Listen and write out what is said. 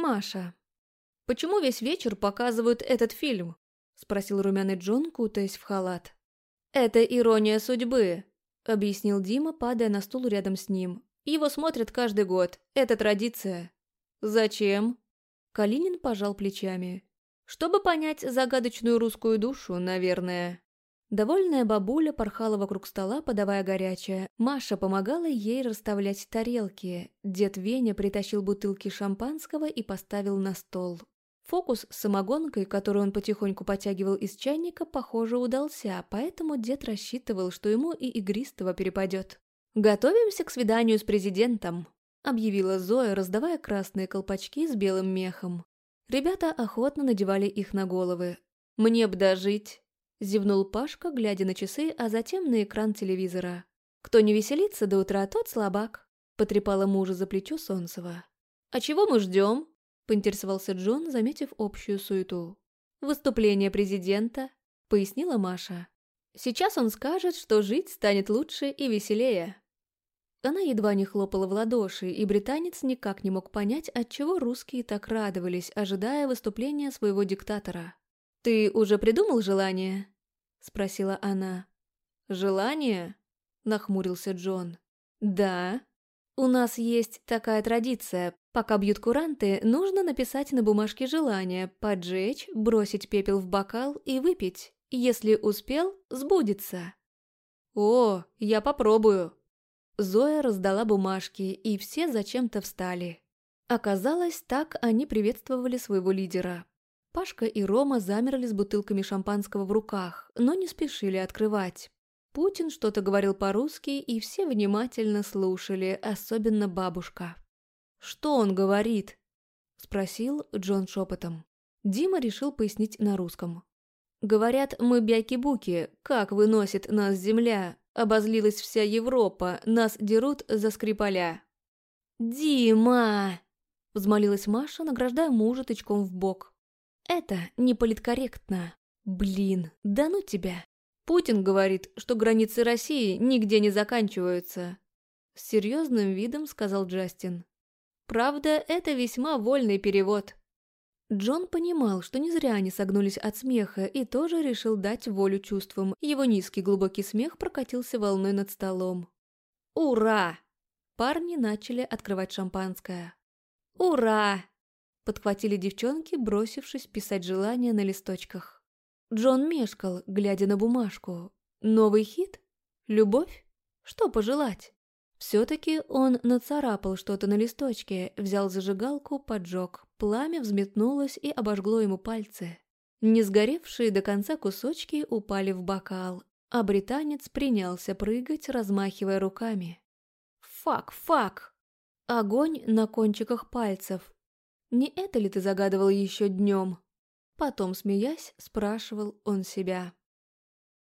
Маша. «Почему весь вечер показывают этот фильм?» – спросил румяный Джон, кутаясь в халат. «Это ирония судьбы», – объяснил Дима, падая на стул рядом с ним. «Его смотрят каждый год. Это традиция». «Зачем?» Калинин пожал плечами. «Чтобы понять загадочную русскую душу, наверное». Довольная бабуля порхала вокруг стола, подавая горячее. Маша помогала ей расставлять тарелки. Дед Веня притащил бутылки шампанского и поставил на стол. Фокус с самогонкой, которую он потихоньку потягивал из чайника, похоже, удался, поэтому дед рассчитывал, что ему и игристого перепадет. «Готовимся к свиданию с президентом», — объявила Зоя, раздавая красные колпачки с белым мехом. Ребята охотно надевали их на головы. «Мне б дожить», — зевнул Пашка, глядя на часы, а затем на экран телевизора. «Кто не веселится до утра, тот слабак», — потрепала мужа за плечо Солнцева. «А чего мы ждем?» поинтересовался Джон, заметив общую суету. «Выступление президента», — пояснила Маша. «Сейчас он скажет, что жить станет лучше и веселее». Она едва не хлопала в ладоши, и британец никак не мог понять, отчего русские так радовались, ожидая выступления своего диктатора. «Ты уже придумал желание?» — спросила она. «Желание?» — нахмурился Джон. «Да. У нас есть такая традиция Пока бьют куранты, нужно написать на бумажке желание, поджечь, бросить пепел в бокал и выпить. Если успел, сбудется. «О, я попробую!» Зоя раздала бумажки, и все зачем-то встали. Оказалось, так они приветствовали своего лидера. Пашка и Рома замерли с бутылками шампанского в руках, но не спешили открывать. Путин что-то говорил по-русски, и все внимательно слушали, особенно бабушка. «Что он говорит?» – спросил Джон шепотом. Дима решил пояснить на русском. «Говорят, мы бяки-буки, как выносит нас земля, обозлилась вся Европа, нас дерут за скрипаля». «Дима!» – взмолилась Маша, награждая мужа тычком в бок. «Это не политкорректно. Блин, да ну тебя!» Путин говорит, что границы России нигде не заканчиваются. С серьезным видом сказал Джастин. Правда, это весьма вольный перевод. Джон понимал, что не зря они согнулись от смеха, и тоже решил дать волю чувствам. Его низкий глубокий смех прокатился волной над столом. «Ура!» Парни начали открывать шампанское. «Ура!» Подхватили девчонки, бросившись писать желания на листочках. Джон мешкал, глядя на бумажку. «Новый хит? Любовь? Что пожелать?» Все-таки он нацарапал что-то на листочке, взял зажигалку, поджег. Пламя взметнулось и обожгло ему пальцы. Не сгоревшие до конца кусочки упали в бокал, а британец принялся прыгать, размахивая руками. «Фак, фак!» Огонь на кончиках пальцев. «Не это ли ты загадывал еще днем?» Потом, смеясь, спрашивал он себя.